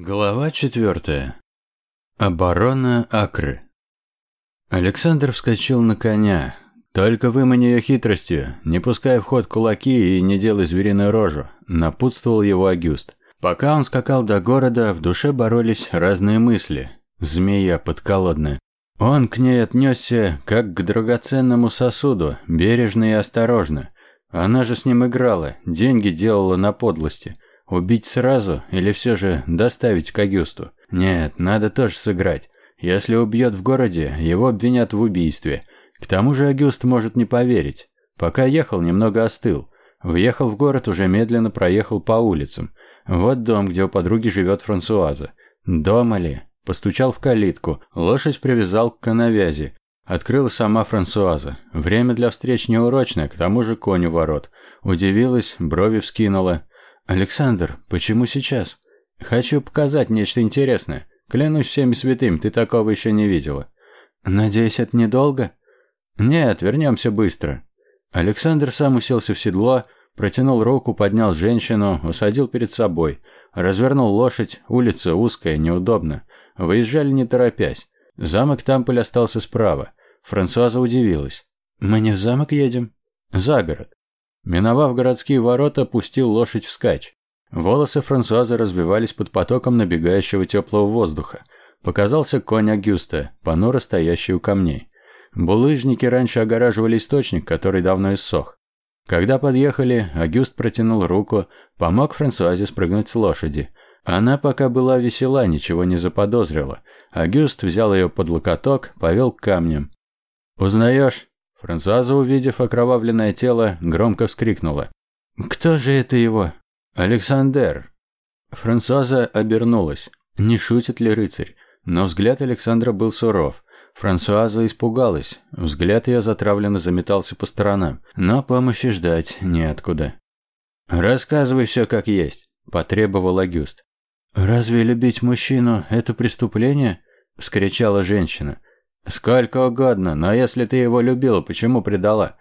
Глава четвертая. Оборона Акры. Александр вскочил на коня. Только вымани ее хитростью, не пускай в ход кулаки и не делай звериную рожу, напутствовал его Агюст. Пока он скакал до города, в душе боролись разные мысли. Змея подколодная. Он к ней отнесся, как к драгоценному сосуду, бережно и осторожно. Она же с ним играла, деньги делала на подлости – Убить сразу или все же доставить к Агюсту? Нет, надо тоже сыграть. Если убьет в городе, его обвинят в убийстве. К тому же Агюст может не поверить. Пока ехал, немного остыл. Въехал в город, уже медленно проехал по улицам. Вот дом, где у подруги живет Франсуаза. Дома ли? Постучал в калитку. Лошадь привязал к коновязи. Открыла сама Франсуаза. Время для встреч неурочное, к тому же конь у ворот. Удивилась, брови вскинула. «Александр, почему сейчас?» «Хочу показать нечто интересное. Клянусь всеми святым, ты такого еще не видела». «Надеюсь, это недолго?» «Нет, вернемся быстро». Александр сам уселся в седло, протянул руку, поднял женщину, усадил перед собой. Развернул лошадь, улица узкая, неудобно. Выезжали не торопясь. Замок Тамполь остался справа. Франсуаза удивилась. «Мы не в замок едем?» «За город». Миновав городские ворота, пустил лошадь вскачь. Волосы Франсуазы разбивались под потоком набегающего теплого воздуха. Показался конь Агюста, понуро стоящий у камней. Булыжники раньше огораживали источник, который давно иссох. Когда подъехали, Агюст протянул руку, помог Франсуазе спрыгнуть с лошади. Она пока была весела, ничего не заподозрила. Агюст взял ее под локоток, повел к камням. «Узнаешь?» Франсуаза, увидев окровавленное тело, громко вскрикнула. «Кто же это его?» «Александр!» Франсуаза обернулась. Не шутит ли рыцарь? Но взгляд Александра был суров. Франсуаза испугалась. Взгляд ее затравленно заметался по сторонам. Но помощи ждать неоткуда. «Рассказывай все как есть», – потребовал Агюст. «Разве любить мужчину – это преступление?» – вскричала женщина. «Сколько угодно, но если ты его любила, почему предала?»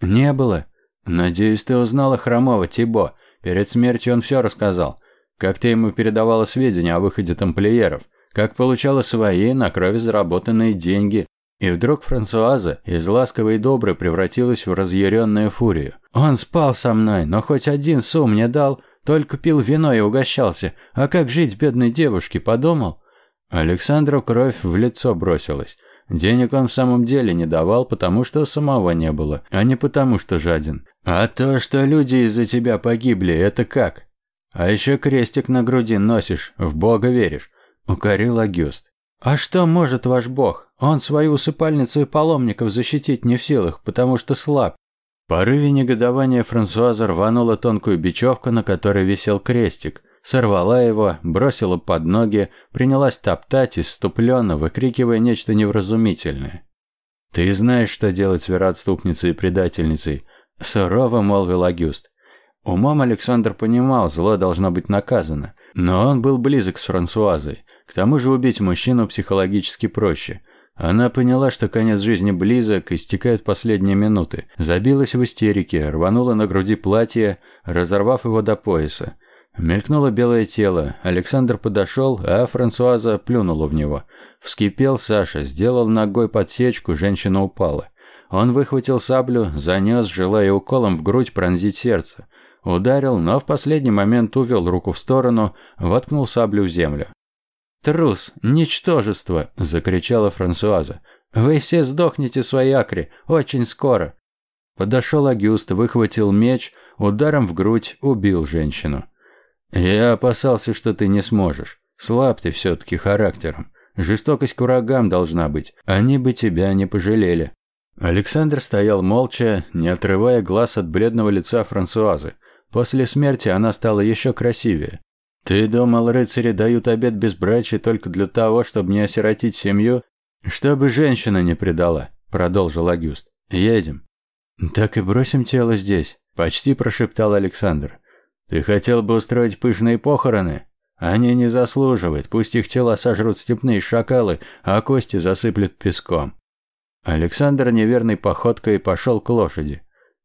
«Не было. Надеюсь, ты узнала хромого Тибо. Перед смертью он все рассказал. Как ты ему передавала сведения о выходе тамплиеров, как получала свои на крови заработанные деньги. И вдруг Франсуаза из ласковой и доброй превратилась в разъяренную фурию. «Он спал со мной, но хоть один сум мне дал, только пил вино и угощался. А как жить бедной девушке, подумал?» Александру кровь в лицо бросилась. Денег он в самом деле не давал, потому что самого не было, а не потому что жаден. А то, что люди из-за тебя погибли, это как? А еще крестик на груди носишь, в Бога веришь, укорил Агюст. А что может ваш Бог? Он свою усыпальницу и паломников защитить не в силах, потому что слаб. В порыве негодования Франсуаза рванула тонкую бечевку, на которой висел крестик – сорвала его, бросила под ноги, принялась топтать, иступленно, выкрикивая нечто невразумительное. «Ты знаешь, что делать с вероотступницей и предательницей», – сурово молвил Агюст. Умом Александр понимал, зло должно быть наказано, но он был близок с Франсуазой. К тому же убить мужчину психологически проще. Она поняла, что конец жизни близок, истекают последние минуты. Забилась в истерике, рванула на груди платье, разорвав его до пояса. Мелькнуло белое тело. Александр подошел, а Франсуаза плюнула в него. Вскипел Саша, сделал ногой подсечку, женщина упала. Он выхватил саблю, занес, желая уколом в грудь пронзить сердце. Ударил, но в последний момент увел руку в сторону, воткнул саблю в землю. «Трус! Ничтожество!» – закричала Франсуаза. «Вы все сдохнете в своей акре, очень скоро!» Подошел Агюст, выхватил меч, ударом в грудь убил женщину. «Я опасался, что ты не сможешь. Слаб ты все-таки характером. Жестокость к врагам должна быть. Они бы тебя не пожалели». Александр стоял молча, не отрывая глаз от бледного лица Франсуазы. После смерти она стала еще красивее. «Ты думал, рыцари дают обет безбрачия только для того, чтобы не осиротить семью? Чтобы женщина не предала», – продолжил Агюст. «Едем». «Так и бросим тело здесь», – почти прошептал Александр. Ты хотел бы устроить пышные похороны? Они не заслуживают, пусть их тела сожрут степные шакалы, а кости засыплют песком. Александр неверной походкой пошел к лошади.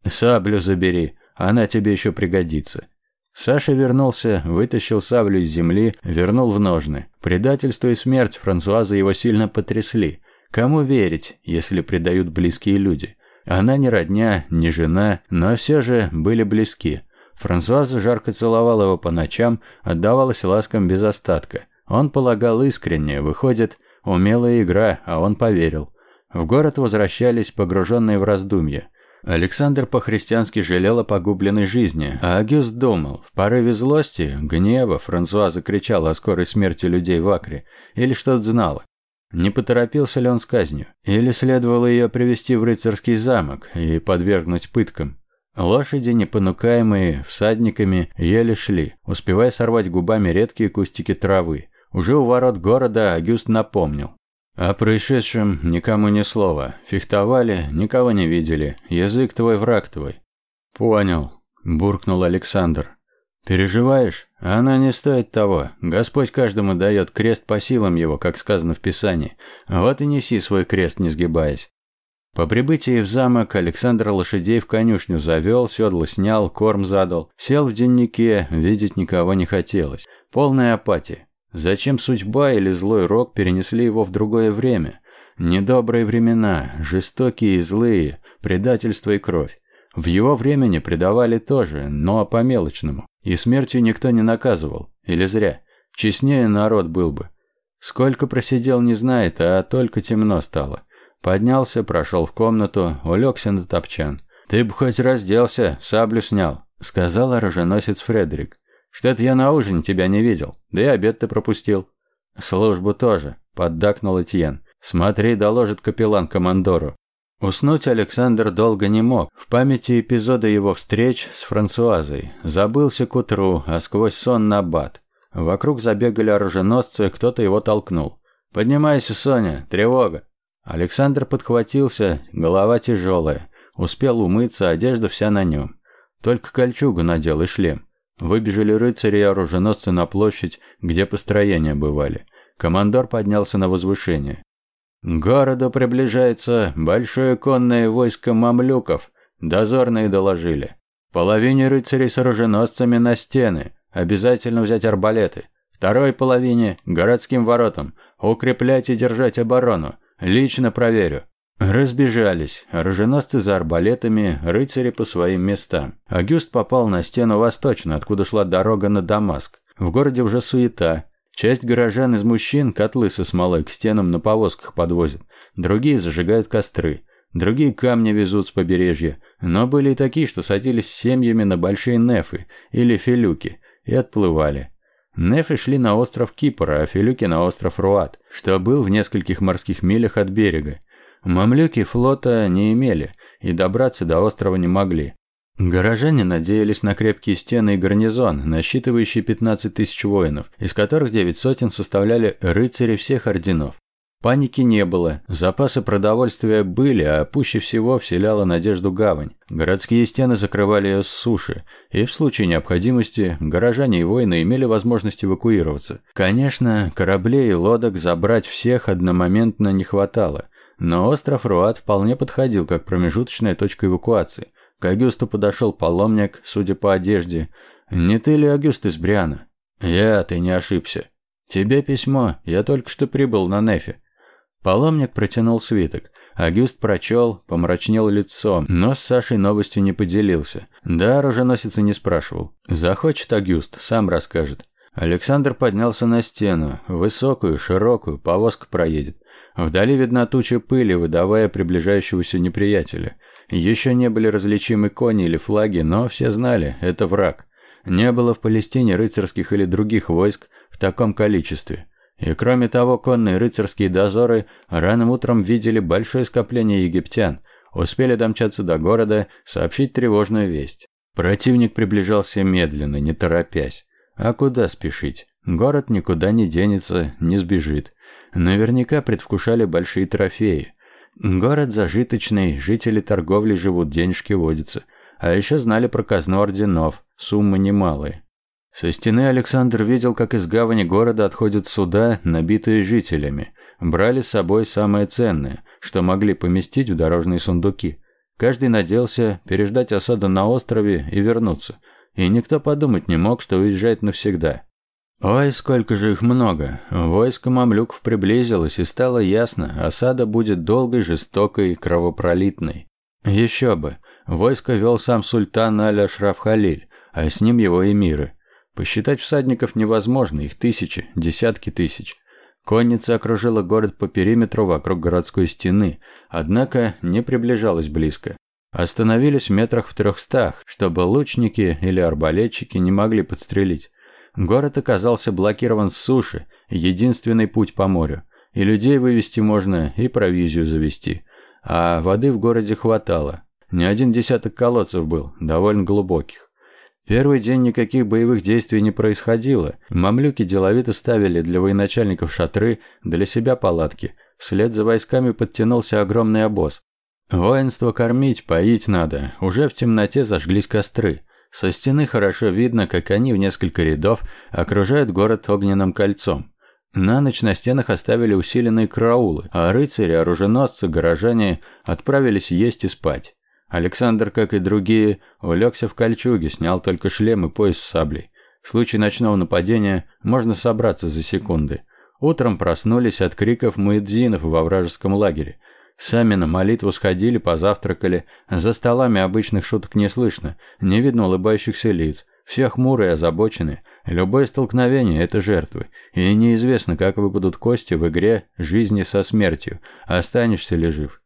«Саблю забери, она тебе еще пригодится». Саша вернулся, вытащил саблю из земли, вернул в ножны. Предательство и смерть Франсуаза его сильно потрясли. Кому верить, если предают близкие люди? Она не родня, не жена, но все же были близки. Франсуаза жарко целовала его по ночам, отдавалась ласкам без остатка. Он полагал искренне, выходит, умелая игра, а он поверил. В город возвращались, погруженные в раздумья. Александр по-христиански жалел о погубленной жизни, а Агюст думал, в порыве злости, гнева Франсуаза кричала о скорой смерти людей в Акре, или что-то знала. Не поторопился ли он с казнью? Или следовало ее привести в рыцарский замок и подвергнуть пыткам? Лошади, не понукаемые всадниками, еле шли, успевая сорвать губами редкие кустики травы. Уже у ворот города Агюст напомнил. О происшедшем никому ни слова. Фехтовали, никого не видели. Язык твой, враг твой. Понял, буркнул Александр. Переживаешь? Она не стоит того. Господь каждому дает крест по силам его, как сказано в Писании. Вот и неси свой крест, не сгибаясь. По прибытии в замок Александр лошадей в конюшню завел, седло снял, корм задал. Сел в деннике, видеть никого не хотелось. Полная апатия. Зачем судьба или злой рок перенесли его в другое время? Недобрые времена, жестокие и злые, предательство и кровь. В его времени предавали тоже, но по-мелочному. И смертью никто не наказывал. Или зря. Честнее народ был бы. Сколько просидел, не знает, а только темно стало. Поднялся, прошел в комнату, улегся на топчан. «Ты бы хоть разделся, саблю снял», — сказал оруженосец Фредерик. «Что-то я на ужин тебя не видел, да и обед ты пропустил». «Службу тоже», — поддакнул Этьен. «Смотри, доложит капеллан командору. Уснуть Александр долго не мог. В памяти эпизода его встреч с Франсуазой. Забылся к утру, а сквозь сон на бат. Вокруг забегали оруженосцы, кто-то его толкнул. «Поднимайся, Соня, тревога!» Александр подхватился, голова тяжелая. Успел умыться, одежда вся на нем. Только кольчугу надел и шлем. Выбежали рыцари и оруженосцы на площадь, где построения бывали. Командор поднялся на возвышение. К городу приближается большое конное войско мамлюков. Дозорные доложили. Половине рыцарей с оруженосцами на стены. Обязательно взять арбалеты. Второй половине – городским воротам. Укреплять и держать оборону. Лично проверю. Разбежались. Оруженосцы за арбалетами, рыцари по своим местам. Агюст попал на стену восточно, откуда шла дорога на Дамаск. В городе уже суета. Часть горожан из мужчин котлы со смолой к стенам на повозках подвозят, другие зажигают костры, другие камни везут с побережья, но были и такие, что садились семьями на большие нефы или филюки и отплывали. Нефы шли на остров Кипра, а филюки на остров Руат, что был в нескольких морских милях от берега. Мамлюки флота не имели и добраться до острова не могли, Горожане надеялись на крепкие стены и гарнизон, насчитывающий 15 тысяч воинов, из которых 9 сотен составляли рыцари всех орденов. Паники не было, запасы продовольствия были, а пуще всего вселяла надежду гавань. Городские стены закрывали ее с суши, и в случае необходимости горожане и воины имели возможность эвакуироваться. Конечно, кораблей и лодок забрать всех одномоментно не хватало, но остров Руат вполне подходил как промежуточная точка эвакуации. К Агюсту подошел паломник, судя по одежде. «Не ты ли Агюст из Бриана?» «Я, ты не ошибся. Тебе письмо, я только что прибыл на Нефе». Паломник протянул свиток. Агюст прочел, помрачнел лицом, но с Сашей новостью не поделился. Да, оруженосец не спрашивал. Захочет Агюст, сам расскажет. Александр поднялся на стену, высокую, широкую, повозка проедет. Вдали видна туча пыли, выдавая приближающегося неприятеля. Еще не были различимы кони или флаги, но все знали – это враг. Не было в Палестине рыцарских или других войск в таком количестве. И кроме того, конные рыцарские дозоры ранним утром видели большое скопление египтян, успели домчаться до города, сообщить тревожную весть. Противник приближался медленно, не торопясь. А куда спешить? Город никуда не денется, не сбежит. Наверняка предвкушали большие трофеи. Город зажиточный, жители торговли живут, денежки водятся. А еще знали про казну орденов, суммы немалые. Со стены Александр видел, как из гавани города отходят суда, набитые жителями. Брали с собой самое ценное, что могли поместить в дорожные сундуки. Каждый надеялся переждать осаду на острове и вернуться. и никто подумать не мог, что уезжает навсегда. Ой, сколько же их много. Войско мамлюков приблизилось, и стало ясно, осада будет долгой, жестокой, кровопролитной. Еще бы. Войско вел сам султан Аль-Ашраф Халиль, а с ним его эмиры. Посчитать всадников невозможно, их тысячи, десятки тысяч. Конница окружила город по периметру вокруг городской стены, однако не приближалась близко. Остановились в метрах в трехстах, чтобы лучники или арбалетчики не могли подстрелить. Город оказался блокирован с суши, единственный путь по морю. И людей вывести можно, и провизию завести. А воды в городе хватало. Не один десяток колодцев был, довольно глубоких. Первый день никаких боевых действий не происходило. Мамлюки деловито ставили для военачальников шатры, для себя палатки. Вслед за войсками подтянулся огромный обоз. Воинство кормить, поить надо. Уже в темноте зажглись костры. Со стены хорошо видно, как они в несколько рядов окружают город огненным кольцом. На ночь на стенах оставили усиленные караулы, а рыцари, оруженосцы, горожане отправились есть и спать. Александр, как и другие, улегся в кольчуге, снял только шлем и пояс с саблей. В случае ночного нападения можно собраться за секунды. Утром проснулись от криков муэдзинов во вражеском лагере. Сами на молитву сходили, позавтракали. За столами обычных шуток не слышно, не видно улыбающихся лиц. Все хмурые, озабоченные. Любое столкновение – это жертвы. И неизвестно, как выпадут кости в игре жизни со смертью, останешься ли жив.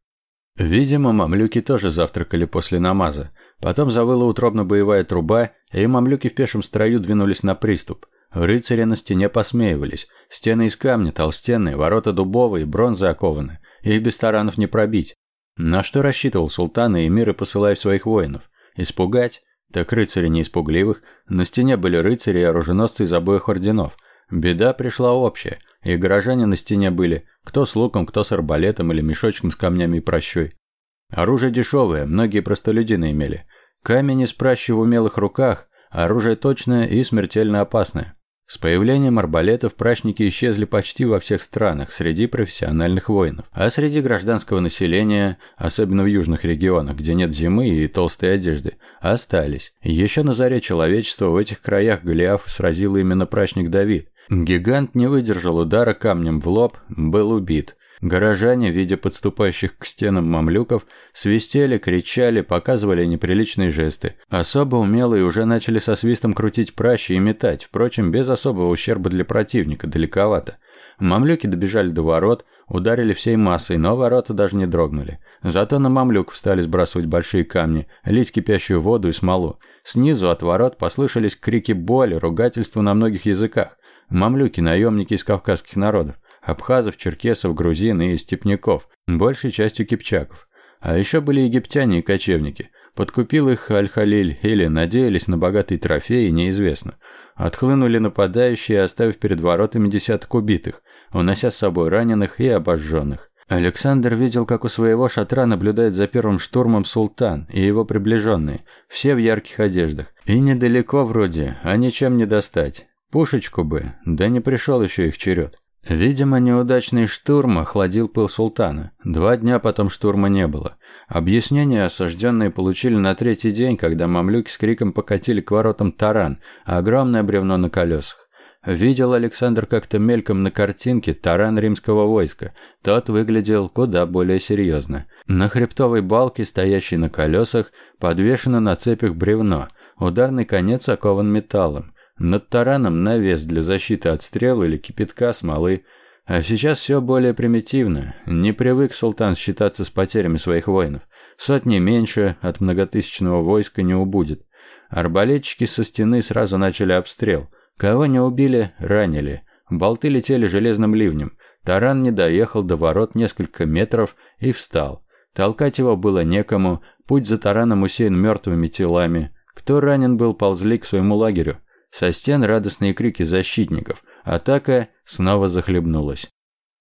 Видимо, мамлюки тоже завтракали после намаза. Потом завыла утробно боевая труба, и мамлюки в пешем строю двинулись на приступ. Рыцари на стене посмеивались. Стены из камня, толстенные, ворота дубовые, бронзы окованы. Их без таранов не пробить. На что рассчитывал султан и эмиры, посылая своих воинов? Испугать? Так рыцари не испугливых. На стене были рыцари и оруженосцы из обоих орденов. Беда пришла общая, и горожане на стене были, кто с луком, кто с арбалетом или мешочком с камнями и прощой. Оружие дешевое, многие простолюдины имели. Камень из пращи в умелых руках, оружие точное и смертельно опасное. С появлением арбалетов прачники исчезли почти во всех странах среди профессиональных воинов, а среди гражданского населения, особенно в южных регионах, где нет зимы и толстой одежды, остались. Еще на заре человечества в этих краях Голиаф сразил именно прачник Давид. Гигант не выдержал удара камнем в лоб, был убит. Горожане, видя подступающих к стенам мамлюков, свистели, кричали, показывали неприличные жесты. Особо умелые уже начали со свистом крутить пращи и метать, впрочем, без особого ущерба для противника, далековато. Мамлюки добежали до ворот, ударили всей массой, но ворота даже не дрогнули. Зато на мамлюков стали сбрасывать большие камни, лить кипящую воду и смолу. Снизу от ворот послышались крики боли, ругательства на многих языках. Мамлюки – наемники из кавказских народов абхазов, черкесов, грузин и степняков, большей частью кипчаков. А еще были египтяне и кочевники. Подкупил их Аль-Халиль или надеялись на богатый трофей, неизвестно. Отхлынули нападающие, оставив перед воротами десяток убитых, унося с собой раненых и обожженных. Александр видел, как у своего шатра наблюдает за первым штурмом султан и его приближенные, все в ярких одеждах. И недалеко вроде, а ничем не достать. Пушечку бы, да не пришел еще их черед. Видимо, неудачный штурм охладил пыл султана. Два дня потом штурма не было. Объяснения осажденные получили на третий день, когда мамлюки с криком покатили к воротам таран, огромное бревно на колесах. Видел Александр как-то мельком на картинке таран римского войска. Тот выглядел куда более серьезно. На хребтовой балке, стоящей на колесах, подвешено на цепях бревно. Ударный конец окован металлом. Над тараном навес для защиты от стрел или кипятка, смолы. А сейчас все более примитивно. Не привык султан считаться с потерями своих воинов. Сотни меньше от многотысячного войска не убудет. Арбалетчики со стены сразу начали обстрел. Кого не убили, ранили. Болты летели железным ливнем. Таран не доехал до ворот несколько метров и встал. Толкать его было некому, путь за тараном усеян мертвыми телами. Кто ранен был, ползли к своему лагерю. Со стен радостные крики защитников. Атака снова захлебнулась.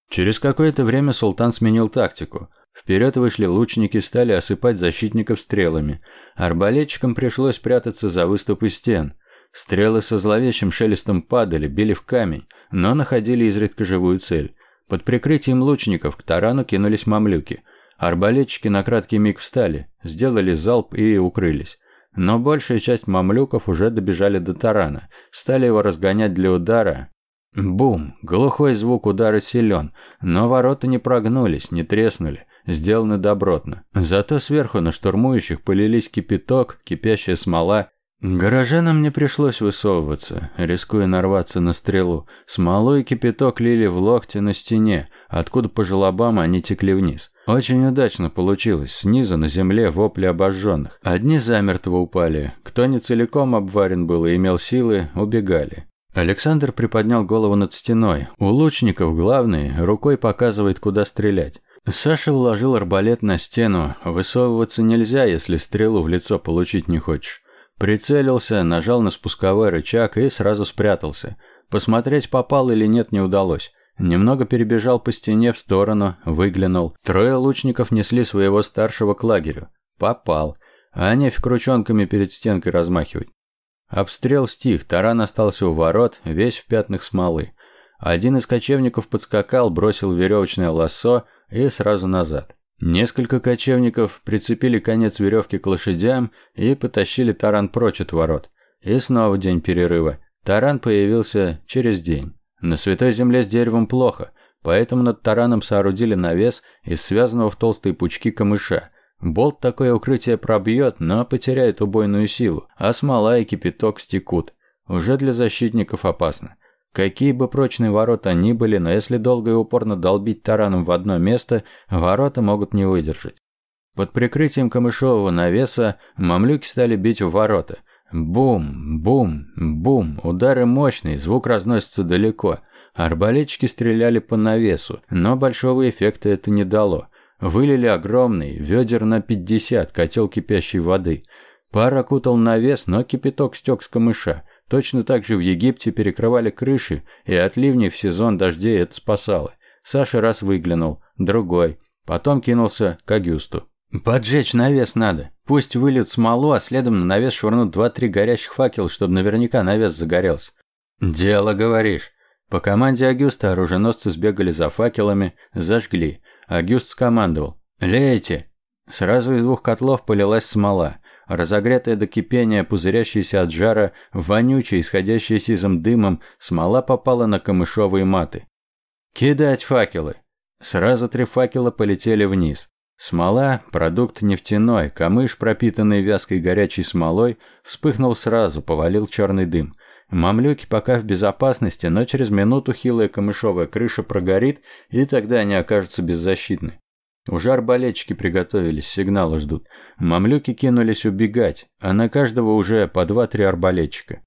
Через какое-то время султан сменил тактику. Вперед вышли лучники, стали осыпать защитников стрелами. Арбалетчикам пришлось прятаться за выступы стен. Стрелы со зловещим шелестом падали, били в камень, но находили изредка живую цель. Под прикрытием лучников к тарану кинулись мамлюки. Арбалетчики на краткий миг встали, сделали залп и укрылись. Но большая часть мамлюков уже добежали до тарана, стали его разгонять для удара. Бум! Глухой звук удара силен, но ворота не прогнулись, не треснули, сделаны добротно. Зато сверху на штурмующих полились кипяток, кипящая смола Горожанам не пришлось высовываться, рискуя нарваться на стрелу. Смолу и кипяток лили в локте на стене, откуда по желобам они текли вниз. Очень удачно получилось. Снизу на земле вопли обожженных. Одни замертво упали. Кто не целиком обварен был и имел силы, убегали. Александр приподнял голову над стеной. У лучников главный рукой показывает, куда стрелять. Саша вложил арбалет на стену. Высовываться нельзя, если стрелу в лицо получить не хочешь. Прицелился, нажал на спусковой рычаг и сразу спрятался. Посмотреть, попал или нет, не удалось. Немного перебежал по стене в сторону, выглянул. Трое лучников несли своего старшего к лагерю. Попал. А нефиг крученками перед стенкой размахивать. Обстрел стих, таран остался у ворот, весь в пятнах смолы. Один из кочевников подскакал, бросил веревочное лассо и сразу назад. Несколько кочевников прицепили конец веревки к лошадям и потащили таран прочь от ворот. И снова день перерыва. Таран появился через день. На Святой Земле с деревом плохо, поэтому над тараном соорудили навес из связанного в толстые пучки камыша. Болт такое укрытие пробьет, но потеряет убойную силу, а смола и кипяток стекут. Уже для защитников опасно. Какие бы прочные ворота ни были, но если долго и упорно долбить тараном в одно место, ворота могут не выдержать. Под прикрытием камышового навеса мамлюки стали бить в ворота. Бум, бум, бум, удары мощные, звук разносится далеко. Арбалетчики стреляли по навесу, но большого эффекта это не дало. Вылили огромный, ведер на 50, котел кипящей воды. Пар окутал навес, но кипяток стек с камыша. Точно так же в Египте перекрывали крыши, и от ливней в сезон дождей это спасало. Саша раз выглянул, другой. Потом кинулся к Агюсту. «Поджечь навес надо. Пусть выльют смолу, а следом на навес швырнут два-три горящих факела, чтобы наверняка навес загорелся». «Дело, говоришь». По команде Агюста оруженосцы сбегали за факелами, зажгли. Агюст скомандовал. «Лейте!» Сразу из двух котлов полилась смола разогретая до кипения, пузырящаяся от жара, вонючая, исходящая сизым дымом, смола попала на камышовые маты. «Кидать факелы!» Сразу три факела полетели вниз. Смола – продукт нефтяной, камыш, пропитанный вязкой горячей смолой, вспыхнул сразу, повалил черный дым. Мамлюки пока в безопасности, но через минуту хилая камышовая крыша прогорит, и тогда они окажутся беззащитны. Уже арбалетчики приготовились, сигналы ждут. Мамлюки кинулись убегать, а на каждого уже по два-три арбалетчика.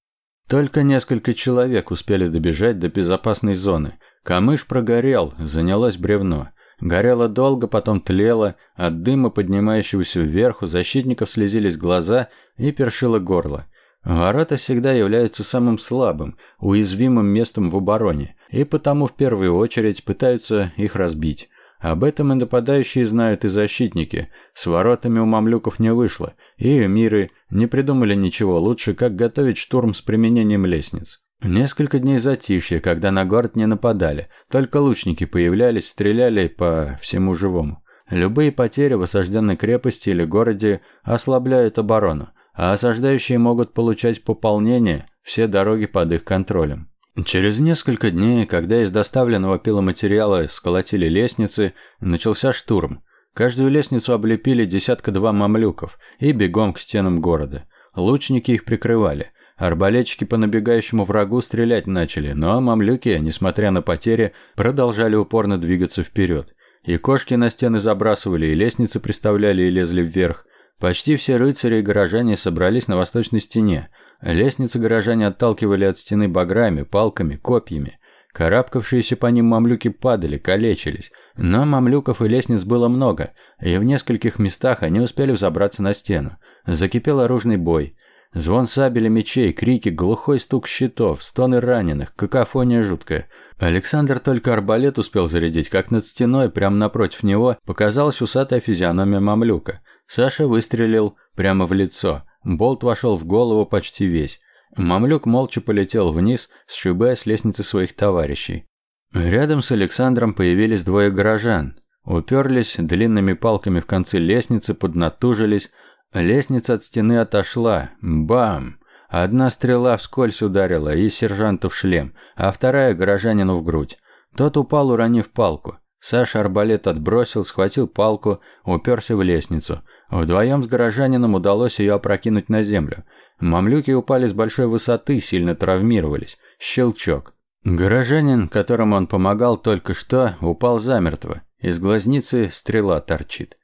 Только несколько человек успели добежать до безопасной зоны. Камыш прогорел, занялось бревно. Горело долго, потом тлело, от дыма, поднимающегося вверх, у защитников слезились глаза и першило горло. Ворота всегда являются самым слабым, уязвимым местом в обороне, и потому в первую очередь пытаются их разбить. Об этом и нападающие знают и защитники. С воротами у мамлюков не вышло, и эмиры не придумали ничего лучше, как готовить штурм с применением лестниц. Несколько дней затишья, когда на город не нападали, только лучники появлялись, стреляли по всему живому. Любые потери в осажденной крепости или городе ослабляют оборону, а осаждающие могут получать пополнение, все дороги под их контролем. Через несколько дней, когда из доставленного пиломатериала сколотили лестницы, начался штурм. Каждую лестницу облепили десятка-два мамлюков и бегом к стенам города. Лучники их прикрывали. Арбалетчики по набегающему врагу стрелять начали, но мамлюки, несмотря на потери, продолжали упорно двигаться вперед. И кошки на стены забрасывали, и лестницы приставляли и лезли вверх. Почти все рыцари и горожане собрались на восточной стене – Лестницы горожане отталкивали от стены баграми, палками, копьями. Карабкавшиеся по ним мамлюки падали, калечились. Но мамлюков и лестниц было много, и в нескольких местах они успели взобраться на стену. Закипел оружный бой. Звон сабель и мечей, крики, глухой стук щитов, стоны раненых, какофония жуткая. Александр только арбалет успел зарядить, как над стеной, прямо напротив него, показалась усатая физиономия мамлюка. Саша выстрелил прямо в лицо – Болт вошел в голову почти весь. Мамлюк молча полетел вниз, сшибая с лестницы своих товарищей. Рядом с Александром появились двое горожан. Уперлись длинными палками в концы лестницы, поднатужились. Лестница от стены отошла. Бам! Одна стрела вскользь ударила и сержанту в шлем, а вторая горожанину в грудь. Тот упал, уронив палку. Саша арбалет отбросил, схватил палку, уперся в лестницу. Вдвоем с горожанином удалось ее опрокинуть на землю. Мамлюки упали с большой высоты, сильно травмировались. Щелчок. Горожанин, которому он помогал только что, упал замертво. Из глазницы стрела торчит.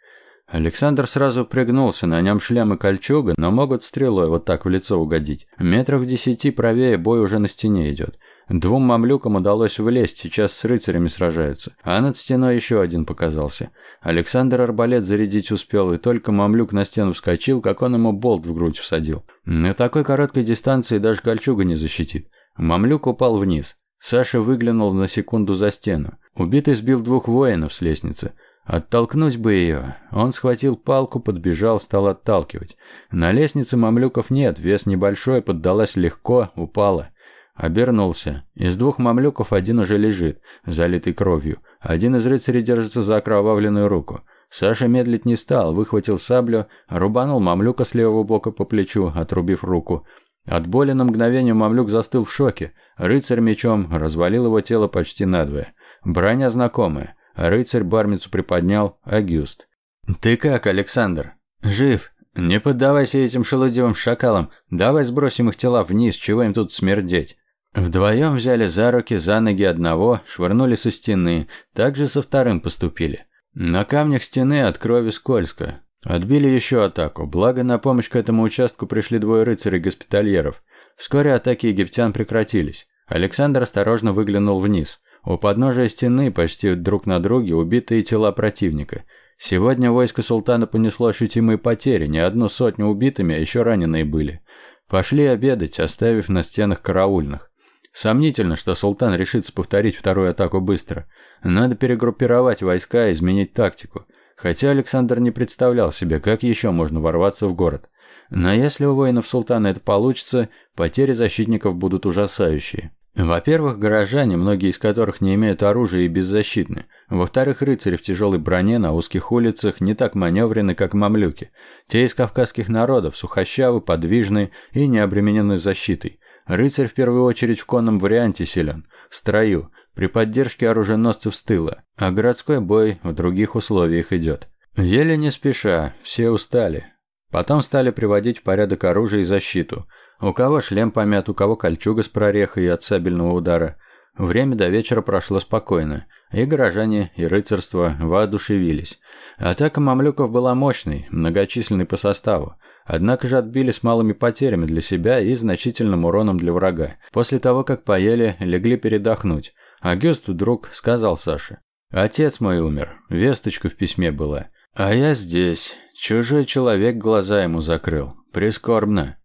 Александр сразу пригнулся, на нем шлем и кольчуга, но могут стрелой вот так в лицо угодить. Метров в десяти правее бой уже на стене идет. Двум мамлюкам удалось влезть, сейчас с рыцарями сражаются. А над стеной еще один показался. Александр арбалет зарядить успел, и только мамлюк на стену вскочил, как он ему болт в грудь всадил. На такой короткой дистанции даже кольчуга не защитит. Мамлюк упал вниз. Саша выглянул на секунду за стену. Убитый сбил двух воинов с лестницы. Оттолкнуть бы ее. Он схватил палку, подбежал, стал отталкивать. На лестнице мамлюков нет, вес небольшой, поддалась легко, упала. Обернулся. Из двух мамлюков один уже лежит, залитый кровью. Один из рыцарей держится за окровавленную руку. Саша медлить не стал, выхватил саблю, рубанул мамлюка с левого бока по плечу, отрубив руку. От боли на мгновение мамлюк застыл в шоке. Рыцарь мечом развалил его тело почти надвое. Броня знакомая. Рыцарь бармицу приподнял, Агюст. «Ты как, Александр? Жив? Не поддавайся этим шелудивым шакалам. Давай сбросим их тела вниз, чего им тут смердеть». Вдвоем взяли за руки, за ноги одного, швырнули со стены. Так же со вторым поступили. На камнях стены от крови скользко. Отбили еще атаку, благо на помощь к этому участку пришли двое рыцарей-госпитальеров. Вскоре атаки египтян прекратились. Александр осторожно выглянул вниз. У подножия стены, почти друг на друге, убитые тела противника. Сегодня войско султана понесло ощутимые потери, не одну сотню убитыми, а еще раненые были. Пошли обедать, оставив на стенах караульных. Сомнительно, что султан решится повторить вторую атаку быстро. Надо перегруппировать войска и изменить тактику. Хотя Александр не представлял себе, как еще можно ворваться в город. Но если у воинов султана это получится, потери защитников будут ужасающие. Во-первых, горожане, многие из которых не имеют оружия и беззащитны. Во-вторых, рыцари в тяжелой броне на узких улицах не так маневрены, как мамлюки. Те из кавказских народов, сухощавы, подвижны и не обременены защитой. Рыцарь в первую очередь в конном варианте силен, в строю, при поддержке оруженосцев с тыла, а городской бой в других условиях идет. Еле не спеша, все устали. Потом стали приводить в порядок оружие и защиту – у кого шлем помят, у кого кольчуга с прорехой от сабельного удара. Время до вечера прошло спокойно, и горожане, и рыцарство воодушевились. Атака мамлюков была мощной, многочисленной по составу, однако же отбили с малыми потерями для себя и значительным уроном для врага. После того, как поели, легли передохнуть. Агюст вдруг сказал Саше. «Отец мой умер, весточка в письме была. А я здесь. Чужой человек глаза ему закрыл. Прискорбно.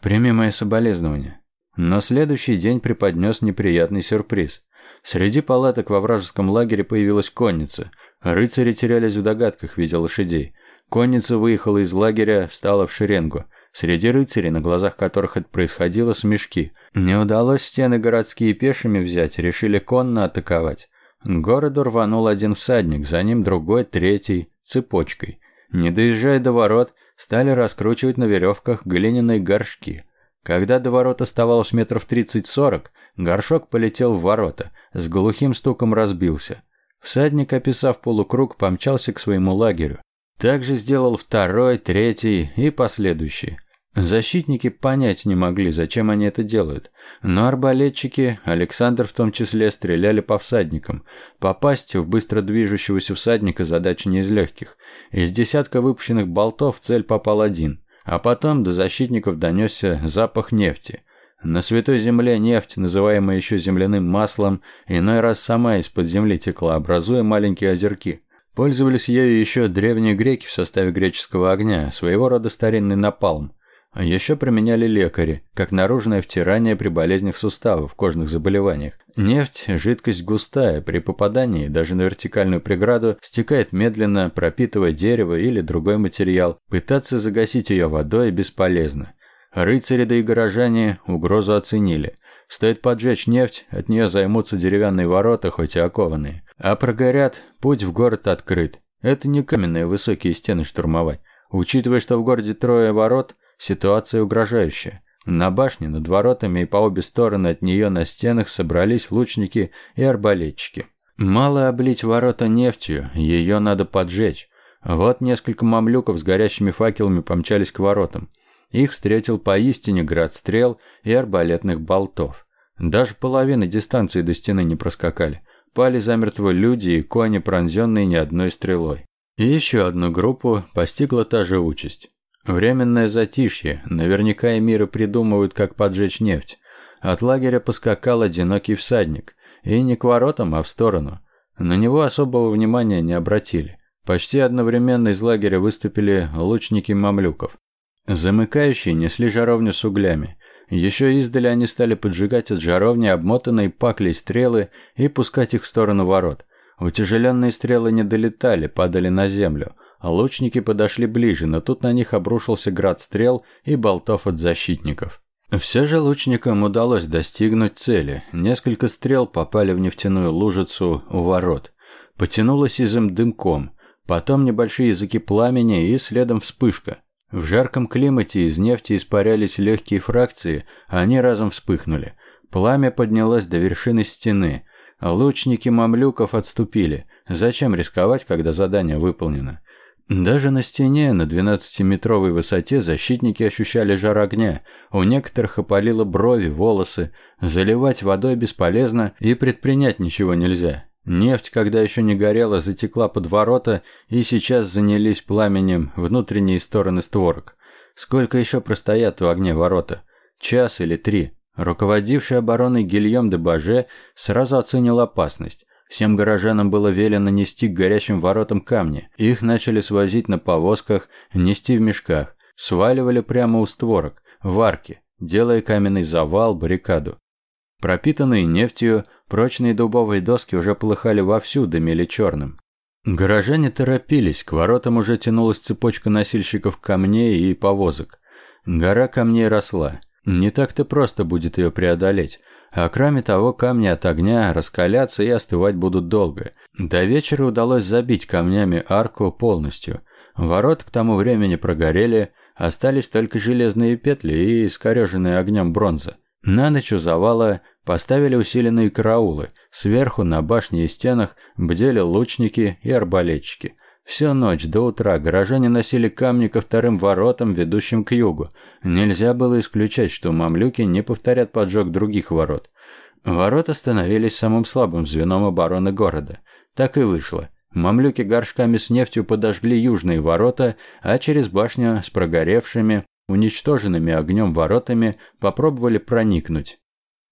Прими мои соболезнования. Но следующий день преподнес неприятный сюрприз. Среди палаток во вражеском лагере появилась конница. Рыцари терялись в догадках, видя лошадей. Конница выехала из лагеря, встала в шеренгу. Среди рыцарей, на глазах которых это происходило, смешки. Не удалось стены городские пешими взять, решили конно атаковать. Городу рванул один всадник, за ним другой, третий, цепочкой. Не доезжая до ворот, стали раскручивать на веревках глиняные горшки. Когда до ворот оставалось метров 30-40, горшок полетел в ворота, с глухим стуком разбился. Всадник, описав полукруг, помчался к своему лагерю. Так же сделал второй, третий и последующие. Защитники понять не могли, зачем они это делают. Но арбалетчики, Александр в том числе, стреляли по всадникам. Попасть в быстро движущегося всадника задача не из легких. Из десятка выпущенных болтов цель попал один. А потом до защитников донесся запах нефти. На Святой Земле нефть, называемая еще земляным маслом, иной раз сама из-под земли текла, образуя маленькие озерки. Пользовались ею еще древние греки в составе греческого огня, своего рода старинный напалм. А еще применяли лекари, как наружное втирание при болезнях суставов, кожных заболеваниях. Нефть – жидкость густая, при попадании даже на вертикальную преграду стекает медленно, пропитывая дерево или другой материал. Пытаться загасить ее водой бесполезно. Рыцари да и горожане угрозу оценили. Стоит поджечь нефть, от нее займутся деревянные ворота, хоть и окованные. А прогорят, путь в город открыт. Это не каменные высокие стены штурмовать. Учитывая, что в городе трое ворот, ситуация угрожающая. На башне над воротами и по обе стороны от нее на стенах собрались лучники и арбалетчики. Мало облить ворота нефтью, ее надо поджечь. Вот несколько мамлюков с горящими факелами помчались к воротам. Их встретил поистине град стрел и арбалетных болтов. Даже половины дистанции до стены не проскакали. Пали замертво люди и кони, пронзенные ни одной стрелой. И еще одну группу постигла та же участь. Временное затишье, наверняка эмиры придумывают, как поджечь нефть. От лагеря поскакал одинокий всадник, и не к воротам, а в сторону. На него особого внимания не обратили. Почти одновременно из лагеря выступили лучники мамлюков. Замыкающие несли жаровню с углями. Еще издали они стали поджигать от жаровни обмотанные паклей стрелы и пускать их в сторону ворот. Утяжеленные стрелы не долетали, падали на землю. А лучники подошли ближе, но тут на них обрушился град стрел и болтов от защитников. Все же лучникам удалось достигнуть цели. Несколько стрел попали в нефтяную лужицу у ворот. Потянулось изым дымком, потом небольшие языки пламени и следом вспышка. В жарком климате из нефти испарялись легкие фракции, а они разом вспыхнули. Пламя поднялось до вершины стены. Лучники мамлюков отступили. Зачем рисковать, когда задание выполнено? Даже на стене на 12-метровой высоте защитники ощущали жар огня. У некоторых опалило брови, волосы. Заливать водой бесполезно и предпринять ничего нельзя. Нефть, когда еще не горела, затекла под ворота и сейчас занялись пламенем внутренние стороны створок. Сколько еще простоят в огне ворота? Час или три? Руководивший обороной Гильем де Баже сразу оценил опасность. Всем горожанам было велено нести к горящим воротам камни. Их начали свозить на повозках, нести в мешках. Сваливали прямо у створок, в арке, делая каменный завал, баррикаду. Пропитанные нефтью, прочные дубовые доски уже полыхали вовсю, дымили черным. Горожане торопились, к воротам уже тянулась цепочка носильщиков камней и повозок. Гора камней росла. Не так-то просто будет ее преодолеть. А кроме того, камни от огня раскалятся и остывать будут долго. До вечера удалось забить камнями арку полностью. Ворот к тому времени прогорели, остались только железные петли и искореженная огнем бронза. На ночь у завала поставили усиленные караулы. Сверху на башне и стенах бдели лучники и арбалетчики. Всю ночь до утра горожане носили камни ко вторым воротам, ведущим к югу. Нельзя было исключать, что мамлюки не повторят поджог других ворот. Ворота становились самым слабым звеном обороны города. Так и вышло. Мамлюки горшками с нефтью подожгли южные ворота, а через башню с прогоревшими, уничтоженными огнем воротами попробовали проникнуть.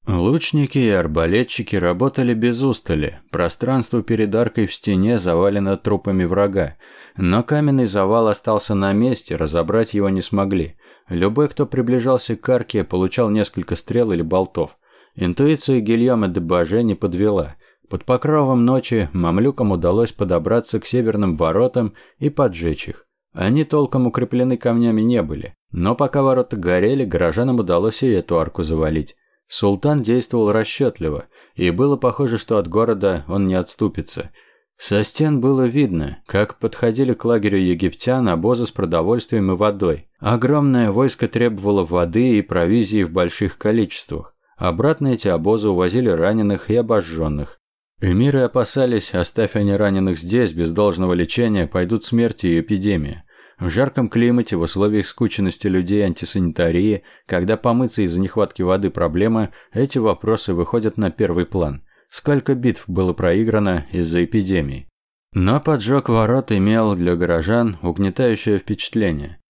Лучники и арбалетчики работали без устали. Пространство перед аркой в стене завалено трупами врага. Но каменный завал остался на месте, разобрать его не смогли. Любой, кто приближался к арке, получал несколько стрел или болтов. Интуиция Гильома де Баже не подвела. Под покровом ночи мамлюкам удалось подобраться к северным воротам и поджечь их. Они толком укреплены камнями не были. Но пока ворота горели, горожанам удалось и эту арку завалить. Султан действовал расчетливо, и было похоже, что от города он не отступится. Со стен было видно, как подходили к лагерю египтян обозы с продовольствием и водой. Огромное войско требовало воды и провизии в больших количествах. Обратно эти обозы увозили раненых и обожженных. Эмиры опасались, оставь они раненых здесь, без должного лечения, пойдут смерти и эпидемия. В жарком климате, в условиях скученности людей антисанитарии, когда помыться из-за нехватки воды проблема, эти вопросы выходят на первый план. Сколько битв было проиграно из-за эпидемии. Но поджог ворот имел для горожан угнетающее впечатление.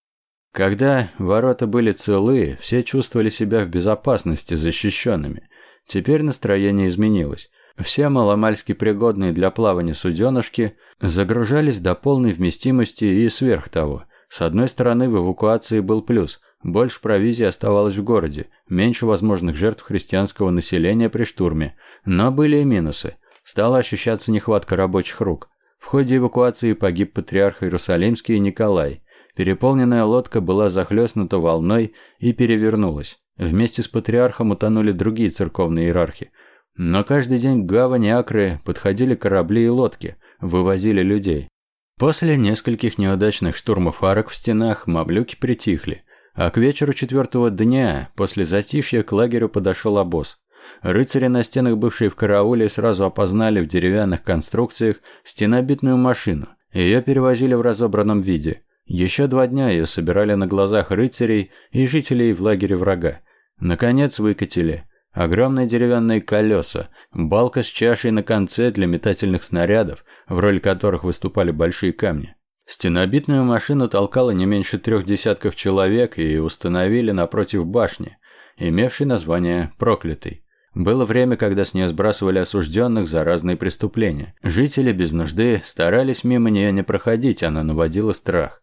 Когда ворота были целы, все чувствовали себя в безопасности, защищенными. Теперь настроение изменилось. Все маломальски пригодные для плавания суденышки загружались до полной вместимости и сверх того. С одной стороны, в эвакуации был плюс. Больше провизии оставалось в городе, меньше возможных жертв христианского населения при штурме. Но были и минусы. Стала ощущаться нехватка рабочих рук. В ходе эвакуации погиб патриарх Иерусалимский Николай. Переполненная лодка была захлестнута волной и перевернулась. Вместе с патриархом утонули другие церковные иерархи. Но каждый день к гавани Акры подходили корабли и лодки, вывозили людей. После нескольких неудачных штурмов арок в стенах мамлюки притихли, а к вечеру четвертого дня после затишья к лагерю подошел обоз. Рыцари на стенах, бывшие в карауле, сразу опознали в деревянных конструкциях стенобитную машину. Ее перевозили в разобранном виде. Еще два дня ее собирали на глазах рыцарей и жителей в лагере врага. Наконец выкатили. Огромные деревянные колеса, балка с чашей на конце для метательных снарядов, в роли которых выступали большие камни. Стенобитную машину толкало не меньше трех десятков человек и установили напротив башни, имевшей название «Проклятый». Было время, когда с нее сбрасывали осужденных за разные преступления. Жители без нужды старались мимо нее не проходить, она наводила страх.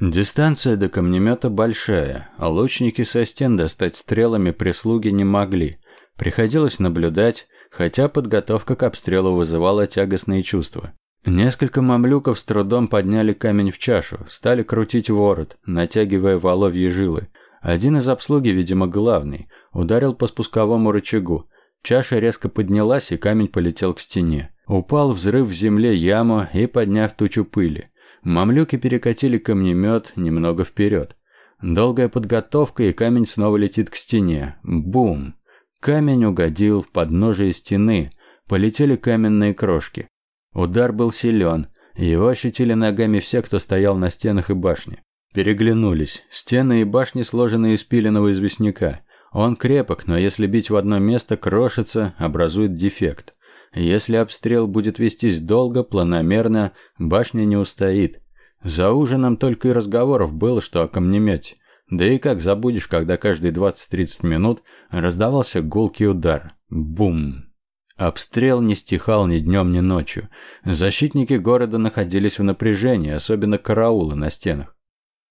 Дистанция до камнемета большая, а лучники со стен достать стрелами прислуги не могли. Приходилось наблюдать, хотя подготовка к обстрелу вызывала тягостные чувства. Несколько мамлюков с трудом подняли камень в чашу, стали крутить ворот, натягивая воловьи жилы. Один из обслуги, видимо, главный, ударил по спусковому рычагу. Чаша резко поднялась, и камень полетел к стене. Упал взрыв в земле яму и подняв тучу пыли. Мамлюки перекатили камнемет немного вперед. Долгая подготовка, и камень снова летит к стене. Бум! Камень угодил в подножие стены. Полетели каменные крошки. Удар был силен, его ощутили ногами все, кто стоял на стенах и башне. Переглянулись. Стены и башни сложены из пиленного известняка. Он крепок, но если бить в одно место, крошится, образует дефект. Если обстрел будет вестись долго, планомерно, башня не устоит. За ужином только и разговоров было, что о камнемете. Да и как забудешь, когда каждые 20-30 минут раздавался гулкий удар. Бум! Обстрел не стихал ни днем, ни ночью. Защитники города находились в напряжении, особенно караулы на стенах.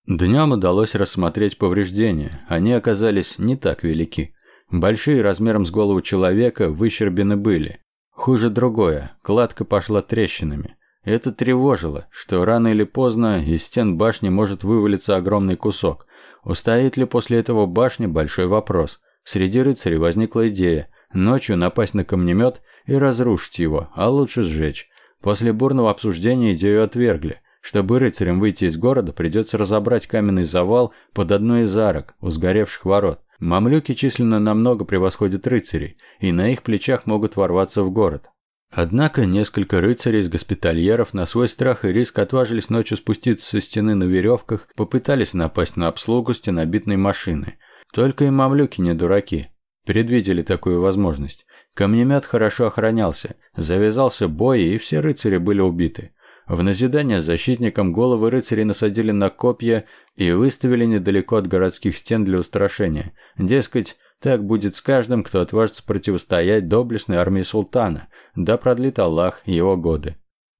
Днем удалось рассмотреть повреждения. Они оказались не так велики. Большие, размером с голову человека, выщербины были. Хуже другое. Кладка пошла трещинами. Это тревожило, что рано или поздно из стен башни может вывалиться огромный кусок. Устоит ли после этого башня – большой вопрос. Среди рыцарей возникла идея – Ночью напасть на камнемет и разрушить его, а лучше сжечь. После бурного обсуждения идею отвергли. Чтобы рыцарям выйти из города, придется разобрать каменный завал под одной из арок у сгоревших ворот. Мамлюки численно намного превосходят рыцарей, и на их плечах могут ворваться в город. Однако несколько рыцарей из госпитальеров на свой страх и риск отважились ночью спуститься со стены на веревках, попытались напасть на обслугу стенобитной машины. Только и мамлюки не дураки. Предвидели такую возможность. Камнемет хорошо охранялся, завязался бой, и все рыцари были убиты. В назидание защитникам головы рыцарей насадили на копья и выставили недалеко от городских стен для устрашения. Дескать, так будет с каждым, кто отважится противостоять доблестной армии султана, да продлит Аллах его годы.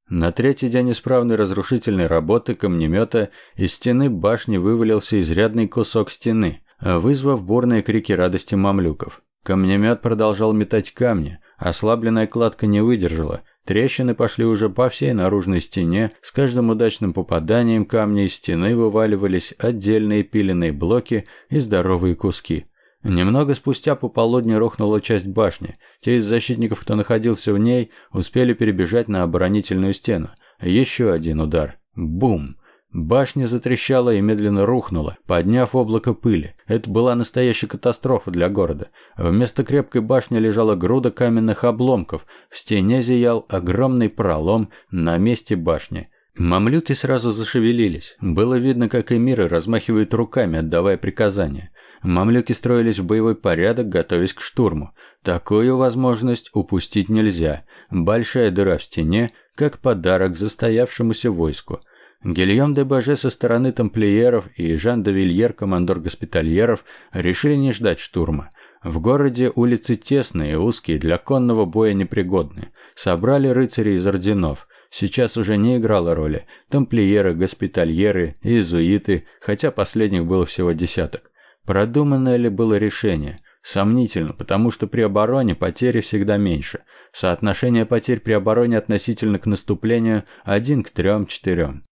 На третий день исправной разрушительной работы камнемета из стены башни вывалился изрядный кусок стены – вызвав бурные крики радости мамлюков. Камнемет продолжал метать камни, ослабленная кладка не выдержала, трещины пошли уже по всей наружной стене, с каждым удачным попаданием камня из стены вываливались отдельные пиленные блоки и здоровые куски. Немного спустя по полудню рухнула часть башни. Те из защитников, кто находился в ней, успели перебежать на оборонительную стену. Еще один удар. Бум! Башня затрещала и медленно рухнула, подняв облако пыли. Это была настоящая катастрофа для города. Вместо крепкой башни лежала груда каменных обломков. В стене зиял огромный пролом на месте башни. Мамлюки сразу зашевелились. Было видно, как эмиры размахивают руками, отдавая приказания. Мамлюки строились в боевой порядок, готовясь к штурму. Такую возможность упустить нельзя. Большая дыра в стене, как подарок застоявшемуся войску – Гильем де Баже со стороны тамплиеров и Жан де Вильер, командор госпитальеров, решили не ждать штурма. В городе улицы тесные и узкие, для конного боя непригодны. Собрали рыцарей из орденов. Сейчас уже не играло роли. Тамплиеры, госпитальеры, иезуиты, хотя последних было всего десяток. Продуманное ли было решение? Сомнительно, потому что при обороне потери всегда меньше. Соотношение потерь при обороне относительно к наступлению один к трем-четырем.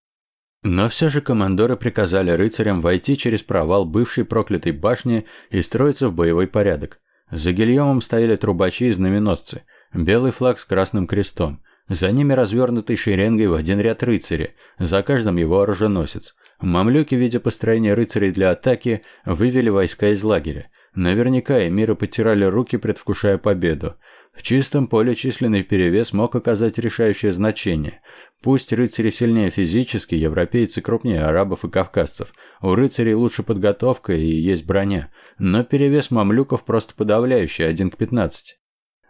Но все же командоры приказали рыцарям войти через провал бывшей проклятой башни и строиться в боевой порядок. За Гильомом стояли трубачи и знаменосцы, белый флаг с красным крестом. За ними развернутый шеренгой в один ряд рыцари, за каждым его оруженосец. Мамлюки, видя построение рыцарей для атаки, вывели войска из лагеря. Наверняка эмиры потирали руки, предвкушая победу. В чистом поле численный перевес мог оказать решающее значение. Пусть рыцари сильнее физически, европейцы крупнее арабов и кавказцев. У рыцарей лучше подготовка и есть броня. Но перевес мамлюков просто подавляющий, один к пятнадцати.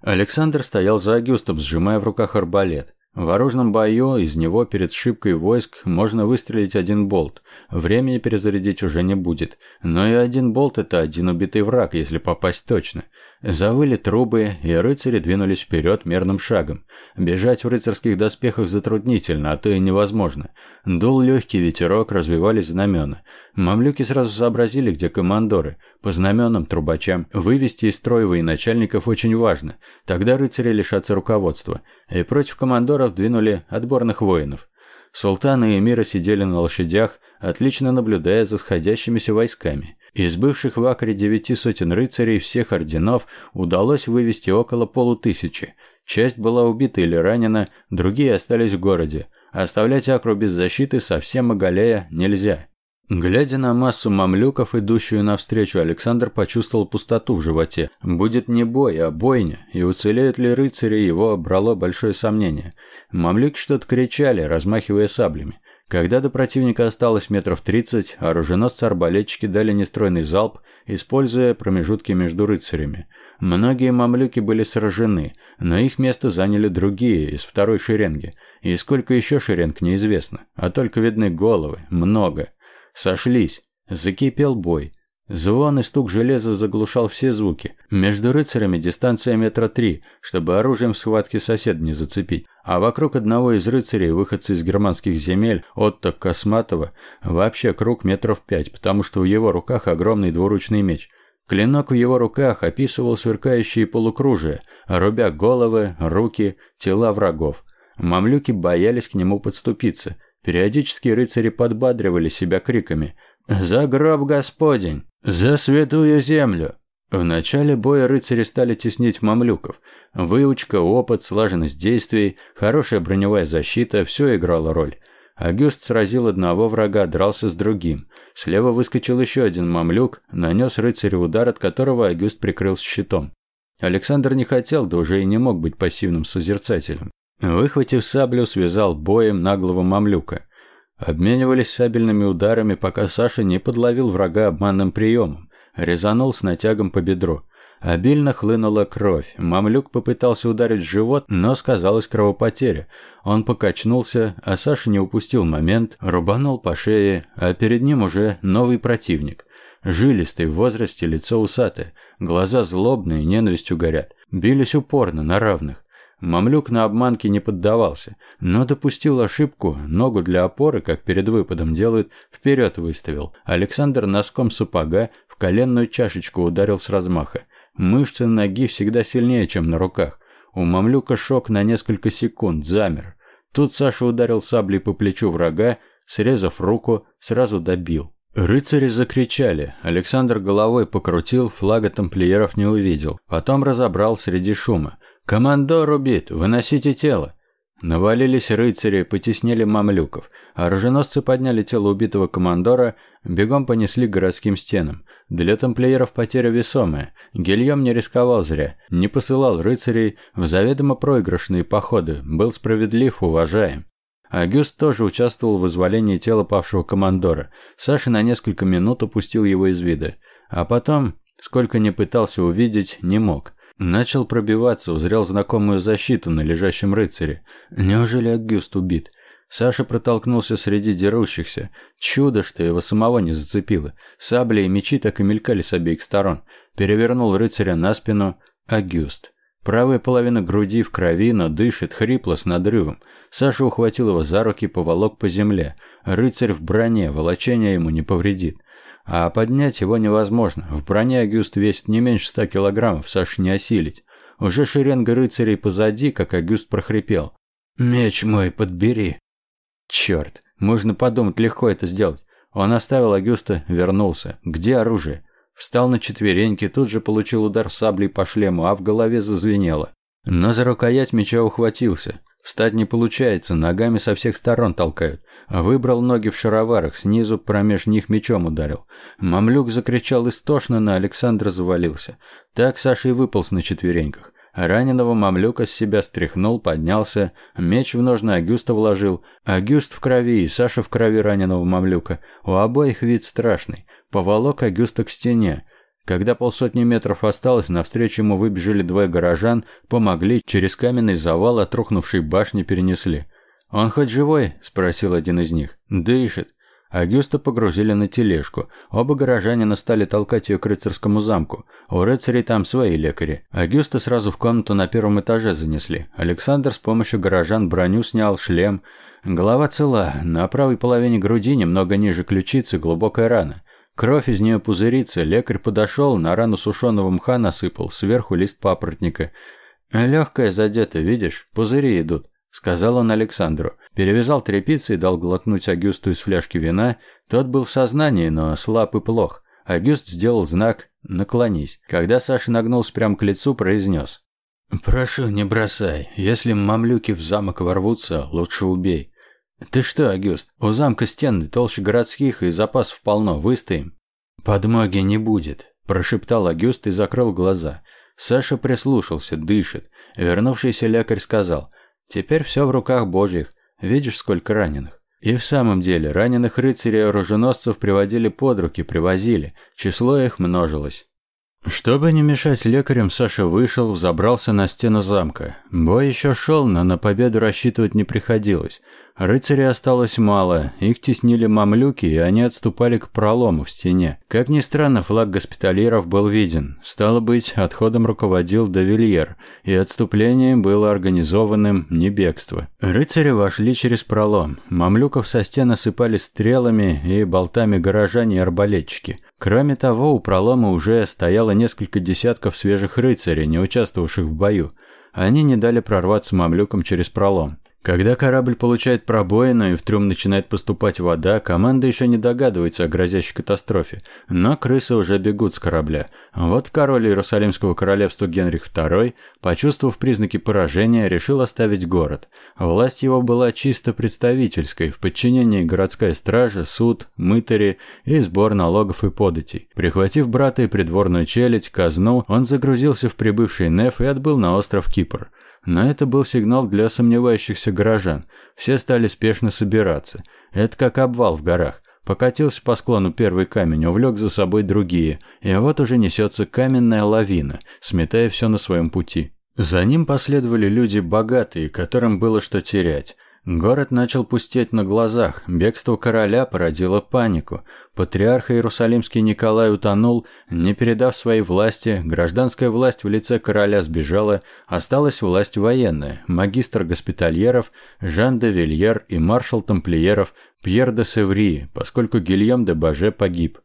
Александр стоял за Агюстом, сжимая в руках арбалет. В оружном бою из него перед шибкой войск можно выстрелить один болт. Времени перезарядить уже не будет. Но и один болт – это один убитый враг, если попасть точно. Завыли трубы, и рыцари двинулись вперед мерным шагом. Бежать в рыцарских доспехах затруднительно, а то и невозможно. Дул легкий ветерок, развивались знамена. Мамлюки сразу сообразили, где командоры. По знаменам, трубачам. Вывести из строя военачальников очень важно. Тогда рыцари лишатся руководства. И против командоров двинули отборных воинов. Султаны и эмиры сидели на лошадях, отлично наблюдая за сходящимися войсками. Из бывших в Акре девяти сотен рыцарей всех орденов удалось вывести около полутысячи. Часть была убита или ранена, другие остались в городе. Оставлять Акру без защиты, совсем оголяя, нельзя. Глядя на массу мамлюков, идущую навстречу, Александр почувствовал пустоту в животе. Будет не бой, а бойня, и уцелеют ли рыцари, его брало большое сомнение. Мамлюки что-то кричали, размахивая саблями. Когда до противника осталось метров тридцать, оруженосцы-арбалетчики дали нестройный залп, используя промежутки между рыцарями. Многие мамлюки были сражены, но их место заняли другие, из второй шеренги. И сколько еще шеренг неизвестно, а только видны головы, много. Сошлись. Закипел бой. Звон и стук железа заглушал все звуки. Между рыцарями дистанция метра три, чтобы оружием в схватке сосед не зацепить. А вокруг одного из рыцарей, выходцы из германских земель, Отто Косматова, вообще круг метров пять, потому что в его руках огромный двуручный меч. Клинок в его руках описывал сверкающие полукружия, рубя головы, руки, тела врагов. Мамлюки боялись к нему подступиться. Периодически рыцари подбадривали себя криками «За гроб Господень! За святую землю!» В начале боя рыцари стали теснить мамлюков. Выучка, опыт, слаженность действий, хорошая броневая защита – все играло роль. Агюст сразил одного врага, дрался с другим. Слева выскочил еще один мамлюк, нанес рыцарю удар, от которого Агюст прикрыл щитом. Александр не хотел, да уже и не мог быть пассивным созерцателем. Выхватив саблю, связал боем наглого мамлюка. Обменивались сабельными ударами, пока Саша не подловил врага обманным приемом. Резанул с натягом по бедру. Обильно хлынула кровь. Мамлюк попытался ударить в живот, но сказалась кровопотеря. Он покачнулся, а Саша не упустил момент, рубанул по шее, а перед ним уже новый противник. Жилистый, в возрасте, лицо усатое, глаза злобные, ненавистью горят. Бились упорно, на равных. Мамлюк на обманки не поддавался, но допустил ошибку, ногу для опоры, как перед выпадом делают, вперед выставил. Александр носком сапога в коленную чашечку ударил с размаха. Мышцы ноги всегда сильнее, чем на руках. У мамлюка шок на несколько секунд, замер. Тут Саша ударил саблей по плечу врага, срезав руку, сразу добил. Рыцари закричали. Александр головой покрутил, флага тамплиеров не увидел. Потом разобрал среди шума. «Командор убит! Выносите тело!» Навалились рыцари, потеснили мамлюков. Оруженосцы подняли тело убитого командора, бегом понесли к городским стенам. Для тамплиеров потеря весомая. Гильем не рисковал зря, не посылал рыцарей в заведомо проигрышные походы, был справедлив, уважаем. Агюст тоже участвовал в вызволении тела павшего командора. Саша на несколько минут упустил его из вида. А потом, сколько не пытался увидеть, не мог. Начал пробиваться, узрел знакомую защиту на лежащем рыцаре. Неужели Агюст убит? Саша протолкнулся среди дерущихся. Чудо, что его самого не зацепило. Сабли и мечи так и мелькали с обеих сторон. Перевернул рыцаря на спину. Агюст. Правая половина груди в крови, но дышит, хрипло, с надрывом. Саша ухватил его за руки, поволок по земле. Рыцарь в броне, волочение ему не повредит. А поднять его невозможно. В броне Агюст весит не меньше ста килограммов, Саш не осилить. Уже шеренга рыцарей позади, как Агюст прохрипел. «Меч мой подбери». Черт, можно подумать, легко это сделать. Он оставил Агюста, вернулся. Где оружие? Встал на четвереньки, тут же получил удар саблей по шлему, а в голове зазвенело. Но за рукоять меча ухватился. Встать не получается, ногами со всех сторон толкают. Выбрал ноги в шароварах, снизу промеж них мечом ударил. Мамлюк закричал истошно, на Александра завалился. Так Саша и выполз на четвереньках. Раненого мамлюка с себя стряхнул, поднялся, меч в ножны Агюста вложил. Агюст в крови и Саша в крови раненого мамлюка. У обоих вид страшный. Поволок Агюста к стене. Когда полсотни метров осталось, навстречу ему выбежали двое горожан, помогли, через каменный завал от рухнувшей башни перенесли. «Он хоть живой?» – спросил один из них. «Дышит». Агюста погрузили на тележку. Оба горожанина стали толкать ее к рыцарскому замку. У рыцарей там свои лекари. Агюста сразу в комнату на первом этаже занесли. Александр с помощью горожан броню снял, шлем. Голова цела. На правой половине груди, немного ниже ключицы, глубокая рана. Кровь из нее пузырится. Лекарь подошел, на рану сушеного мха насыпал, сверху лист папоротника. «Легкая задета, видишь? Пузыри идут сказал он Александру. Перевязал тряпицы и дал глотнуть Агюсту из фляжки вина. Тот был в сознании, но слаб и плох. Агюст сделал знак «наклонись». Когда Саша нагнулся прямо к лицу, произнес. «Прошу, не бросай. Если мамлюки в замок ворвутся, лучше убей». «Ты что, Агюст, у замка стены толще городских и запасов полно, выстоим». «Подмоги не будет», – прошептал Агюст и закрыл глаза. Саша прислушался, дышит. Вернувшийся лекарь сказал – Теперь все в руках божьих. Видишь, сколько раненых. И в самом деле, раненых рыцарей и оруженосцев приводили под руки, привозили. Число их множилось. Чтобы не мешать лекарям, Саша вышел, взобрался на стену замка. Бой еще шел, но на победу рассчитывать не приходилось. Рыцарей осталось мало, их теснили мамлюки, и они отступали к пролому в стене. Как ни странно, флаг госпитальеров был виден. Стало быть, отходом руководил Давильер, и отступление было организованным, не бегство. Рыцари вошли через пролом. Мамлюков со стен осыпали стрелами и болтами горожане и арбалетчики. Кроме того, у пролома уже стояло несколько десятков свежих рыцарей, не участвовавших в бою. Они не дали прорваться мамлюкам через пролом. Когда корабль получает пробоину и в трюм начинает поступать вода, команда еще не догадывается о грозящей катастрофе, но крысы уже бегут с корабля. Вот король Иерусалимского королевства Генрих II, почувствовав признаки поражения, решил оставить город. Власть его была чисто представительской, в подчинении городская стража, суд, мытари и сбор налогов и податей. Прихватив брата и придворную челядь, казну, он загрузился в прибывший Неф и отбыл на остров Кипр. Но это был сигнал для сомневающихся горожан. Все стали спешно собираться. Это как обвал в горах. Покатился по склону первый камень, увлек за собой другие, и вот уже несется каменная лавина, сметая все на своем пути. За ним последовали люди богатые, которым было что терять. Город начал пустеть на глазах, бегство короля породило панику. Патриарх Иерусалимский Николай утонул, не передав своей власти, гражданская власть в лице короля сбежала, осталась власть военная, магистр госпитальеров Жан де Вильер и маршал тамплиеров Пьер де Севри, поскольку Гильем де Баже погиб.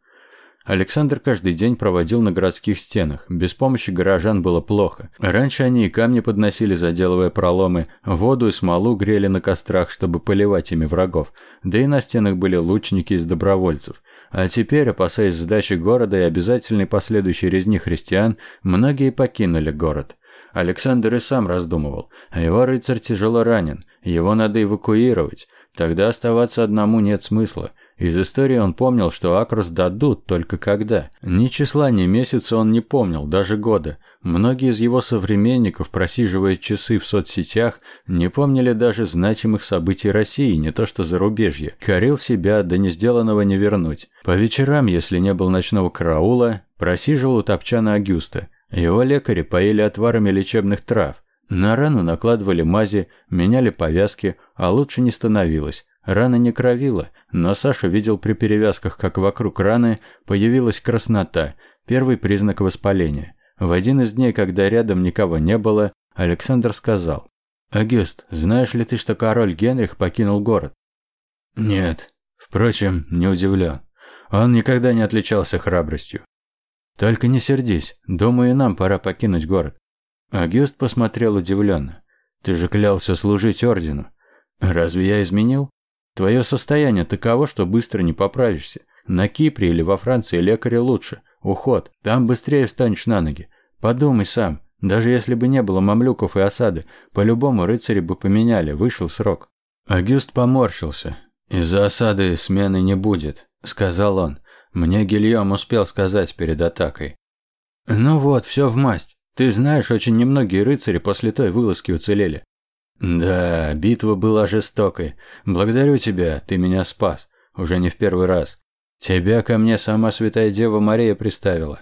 Александр каждый день проводил на городских стенах. Без помощи горожан было плохо. Раньше они и камни подносили, заделывая проломы, воду и смолу грели на кострах, чтобы поливать ими врагов. Да и на стенах были лучники из добровольцев. А теперь, опасаясь сдачи города и обязательной последующей резни христиан, многие покинули город. Александр и сам раздумывал. А его рыцарь тяжело ранен, его надо эвакуировать. Тогда оставаться одному нет смысла. Из истории он помнил, что Акрос дадут только когда. Ни числа, ни месяца он не помнил, даже года. Многие из его современников, просиживая часы в соцсетях, не помнили даже значимых событий России, не то что зарубежья. Корил себя, да не сделанного не вернуть. По вечерам, если не было ночного караула, просиживал у топчана Агюста. Его лекари поили отварами лечебных трав. На рану накладывали мази, меняли повязки, а лучше не становилось. Рана не кровила, но Саша видел при перевязках, как вокруг раны появилась краснота, первый признак воспаления. В один из дней, когда рядом никого не было, Александр сказал. «Агюст, знаешь ли ты, что король Генрих покинул город?» «Нет. Впрочем, не удивлен. Он никогда не отличался храбростью. Только не сердись. Думаю, нам пора покинуть город». Агюст посмотрел удивленно. «Ты же клялся служить ордену. Разве я изменил?» Твое состояние таково, что быстро не поправишься. На Кипре или во Франции лекари лучше. Уход. Там быстрее встанешь на ноги. Подумай сам. Даже если бы не было мамлюков и осады, по-любому рыцари бы поменяли, вышел срок. Агюст поморщился. «Из-за осады смены не будет», – сказал он. «Мне Гильем успел сказать перед атакой». «Ну вот, все в масть. Ты знаешь, очень немногие рыцари после той вылазки уцелели». «Да, битва была жестокой. Благодарю тебя, ты меня спас. Уже не в первый раз. Тебя ко мне сама Святая Дева Мария приставила.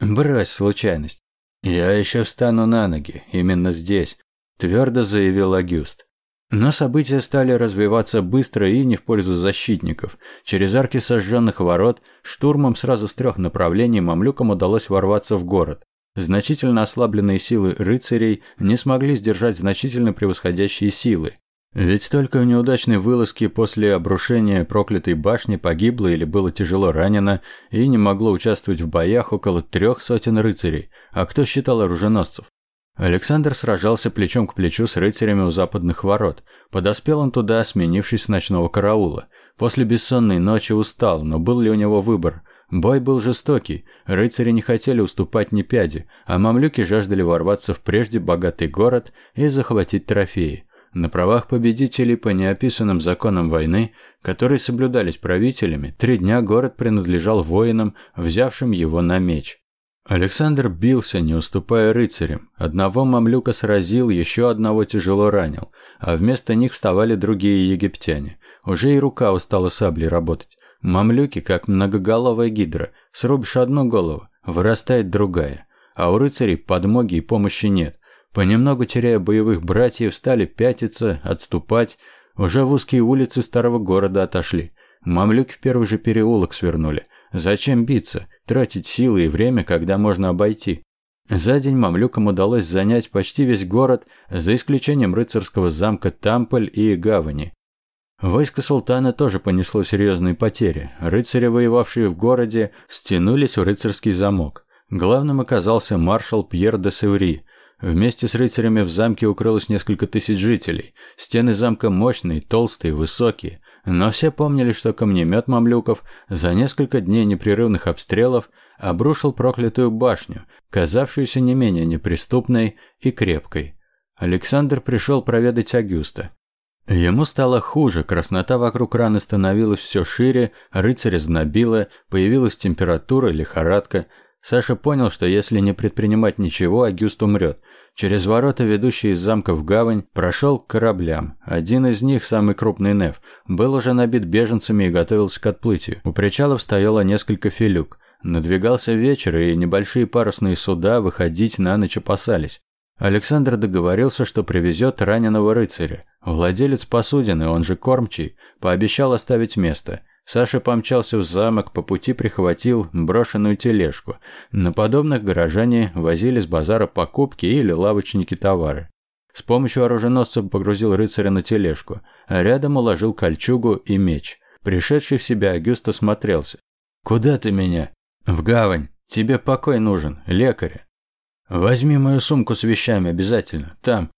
Брось случайность. Я еще встану на ноги, именно здесь», – твердо заявил Агюст. Но события стали развиваться быстро и не в пользу защитников. Через арки сожженных ворот штурмом сразу с трех направлений мамлюкам удалось ворваться в город. Значительно ослабленные силы рыцарей не смогли сдержать значительно превосходящие силы. Ведь только в неудачной вылазке после обрушения проклятой башни погибло или было тяжело ранено и не могло участвовать в боях около трех сотен рыцарей, а кто считал оруженосцев? Александр сражался плечом к плечу с рыцарями у западных ворот. Подоспел он туда, сменившись с ночного караула. После бессонной ночи устал, но был ли у него выбор? Бой был жестокий, рыцари не хотели уступать ни пяди, а мамлюки жаждали ворваться в прежде богатый город и захватить трофеи. На правах победителей по неописанным законам войны, которые соблюдались правителями, три дня город принадлежал воинам, взявшим его на меч. Александр бился, не уступая рыцарям. Одного мамлюка сразил, еще одного тяжело ранил, а вместо них вставали другие египтяне. Уже и рука устала саблей работать. Мамлюки, как многоголовая гидра, срубишь одну голову, вырастает другая. А у рыцарей подмоги и помощи нет. Понемногу теряя боевых братьев, стали пятиться, отступать. Уже в узкие улицы старого города отошли. Мамлюки в первый же переулок свернули. Зачем биться? Тратить силы и время, когда можно обойти. За день мамлюкам удалось занять почти весь город, за исключением рыцарского замка Тамполь и Гавани. Войско султана тоже понесло серьезные потери. Рыцари, воевавшие в городе, стянулись в рыцарский замок. Главным оказался маршал Пьер де Севри. Вместе с рыцарями в замке укрылось несколько тысяч жителей. Стены замка мощные, толстые, высокие. Но все помнили, что камнемет мамлюков за несколько дней непрерывных обстрелов обрушил проклятую башню, казавшуюся не менее неприступной и крепкой. Александр пришел проведать Агюста. Ему стало хуже, краснота вокруг раны становилась все шире, рыцаря знобило, появилась температура, лихорадка. Саша понял, что если не предпринимать ничего, Агюст умрет – Через ворота, ведущие из замка в гавань, прошел к кораблям. Один из них, самый крупный Неф, был уже набит беженцами и готовился к отплытию. У причалов стояло несколько филюк. Надвигался вечер, и небольшие парусные суда выходить на ночь опасались. Александр договорился, что привезет раненого рыцаря. Владелец посудины, он же кормчий, пообещал оставить место – Саша помчался в замок, по пути прихватил брошенную тележку. На подобных горожане возили с базара покупки или лавочники товары. С помощью оруженосцев погрузил рыцаря на тележку, а рядом уложил кольчугу и меч. Пришедший в себя Агюст осмотрелся. «Куда ты меня?» «В гавань. Тебе покой нужен, лекаря». «Возьми мою сумку с вещами обязательно, там».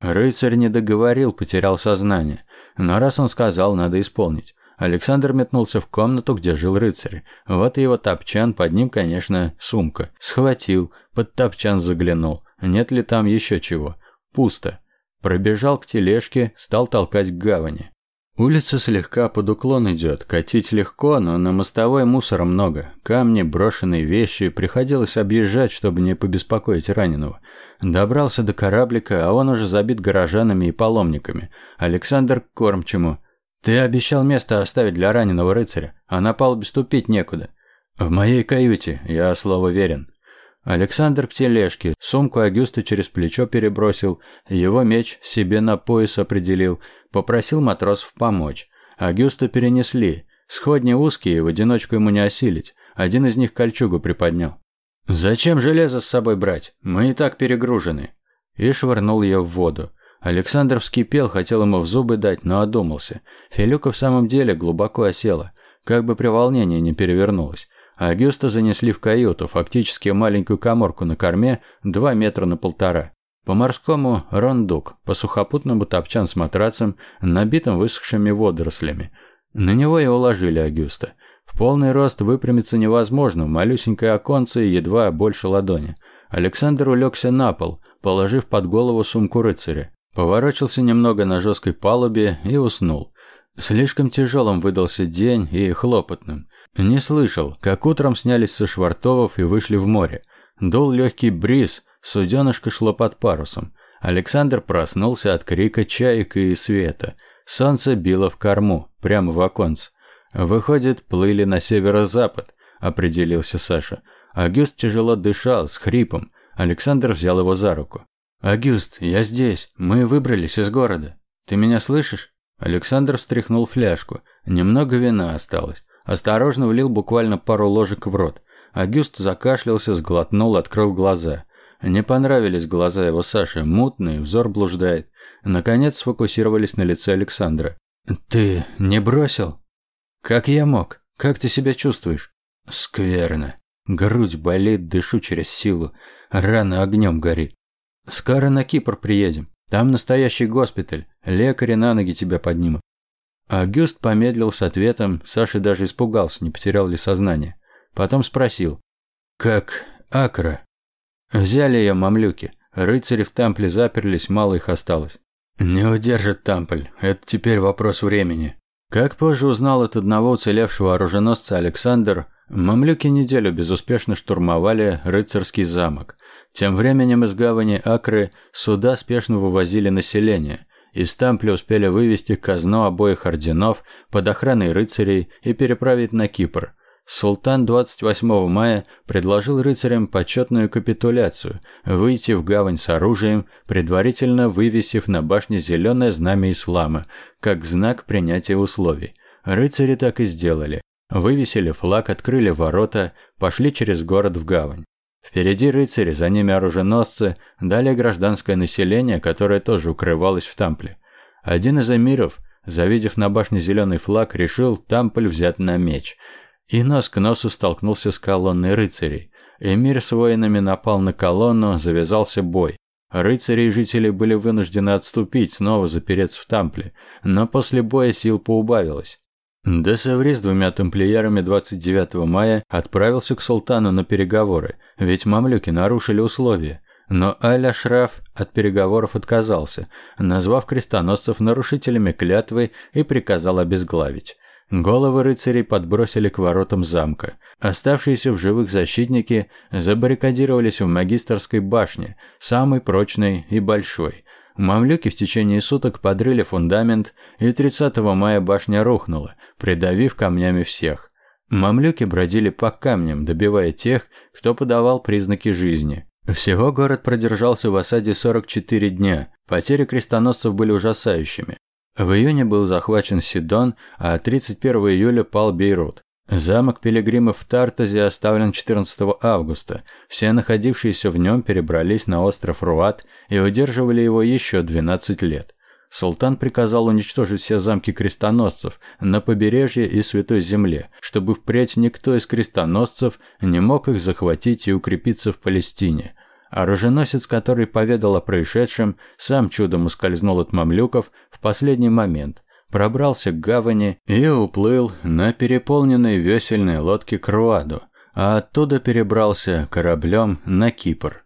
Рыцарь не договорил, потерял сознание. Но раз он сказал, надо исполнить. Александр метнулся в комнату, где жил рыцарь. Вот и его топчан, под ним, конечно, сумка. Схватил, под топчан заглянул. Нет ли там еще чего? Пусто. Пробежал к тележке, стал толкать к гавани. Улица слегка под уклон идет, катить легко, но на мостовой мусора много. Камни, брошенные вещи, приходилось объезжать, чтобы не побеспокоить раненого. Добрался до кораблика, а он уже забит горожанами и паломниками. Александр к кормчему. «Ты обещал место оставить для раненого рыцаря, а на палубе ступить некуда. В моей каюте, я слово верен». Александр к тележке, сумку Агюсту через плечо перебросил, его меч себе на пояс определил, попросил матросов помочь. Агюсту перенесли, сходни узкие, в одиночку ему не осилить, один из них кольчугу приподнял. «Зачем железо с собой брать? Мы и так перегружены». И швырнул ее в воду. Александр вскипел, хотел ему в зубы дать, но одумался. Филюка в самом деле глубоко осела, как бы при волнении не перевернулась. Агюста занесли в каюту, фактически маленькую коморку на корме, два метра на полтора. По-морскому – рондук, по сухопутному топчан с матрацем, набитым высохшими водорослями. На него и уложили Агюста. В полный рост выпрямиться невозможно, малюсенькое оконце едва больше ладони – Александр улегся на пол, положив под голову сумку рыцаря. Поворочился немного на жесткой палубе и уснул. Слишком тяжелым выдался день и хлопотным. Не слышал, как утром снялись со швартовов и вышли в море. Дул легкий бриз, суденышко шло под парусом. Александр проснулся от крика чаек и света. Солнце било в корму, прямо в оконце. Выходит, плыли на северо-запад, определился Саша. Агюст тяжело дышал, с хрипом. Александр взял его за руку. «Агюст, я здесь. Мы выбрались из города. Ты меня слышишь?» Александр встряхнул фляжку. Немного вина осталось. Осторожно влил буквально пару ложек в рот. Агюст закашлялся, сглотнул, открыл глаза. Не понравились глаза его Саши, мутные, взор блуждает. Наконец сфокусировались на лице Александра. «Ты не бросил?» «Как я мог? Как ты себя чувствуешь?» «Скверно. Грудь болит, дышу через силу. Рана огнем горит. Скоро на Кипр приедем. Там настоящий госпиталь. Лекари на ноги тебя поднимут». Агюст помедлил с ответом, Саша даже испугался, не потерял ли сознание. Потом спросил. «Как Акра?» Взяли ее мамлюки. Рыцари в Тампле заперлись, мало их осталось. Не удержит Тампль, это теперь вопрос времени. Как позже узнал от одного уцелевшего оруженосца Александр, мамлюки неделю безуспешно штурмовали рыцарский замок. Тем временем из гавани Акры суда спешно вывозили население. Из Тампля успели вывести казну обоих орденов под охраной рыцарей и переправить на Кипр – Султан 28 мая предложил рыцарям почетную капитуляцию, выйти в гавань с оружием, предварительно вывесив на башне зеленое знамя ислама, как знак принятия условий. Рыцари так и сделали. Вывесили флаг, открыли ворота, пошли через город в гавань. Впереди рыцари, за ними оруженосцы, далее гражданское население, которое тоже укрывалось в Тампле. Один из эмиров, завидев на башне зеленый флаг, решил Тампль взять на меч – и нос к носу столкнулся с колонной рыцарей. Эмир с воинами напал на колонну, завязался бой. Рыцари и жители были вынуждены отступить, снова запереться в Тампле, но после боя сил поубавилось. Десаври с двумя тамплиерами 29 мая отправился к султану на переговоры, ведь мамлюки нарушили условия. Но Аль-Ашраф от переговоров отказался, назвав крестоносцев нарушителями клятвы и приказал обезглавить. Головы рыцарей подбросили к воротам замка. Оставшиеся в живых защитники забаррикадировались в магистрской башне, самой прочной и большой. Мамлюки в течение суток подрыли фундамент, и 30 мая башня рухнула, придавив камнями всех. Мамлюки бродили по камням, добивая тех, кто подавал признаки жизни. Всего город продержался в осаде 44 дня. Потери крестоносцев были ужасающими. В июне был захвачен Сидон, а 31 июля пал Бейрут. Замок пилигримов в Тартазе оставлен 14 августа. Все находившиеся в нем перебрались на остров Руат и удерживали его еще 12 лет. Султан приказал уничтожить все замки крестоносцев на побережье и Святой Земле, чтобы впредь никто из крестоносцев не мог их захватить и укрепиться в Палестине – Оруженосец, который поведал о происшедшем, сам чудом ускользнул от мамлюков в последний момент, пробрался к гавани и уплыл на переполненной весельной лодке к Руаду, а оттуда перебрался кораблем на Кипр.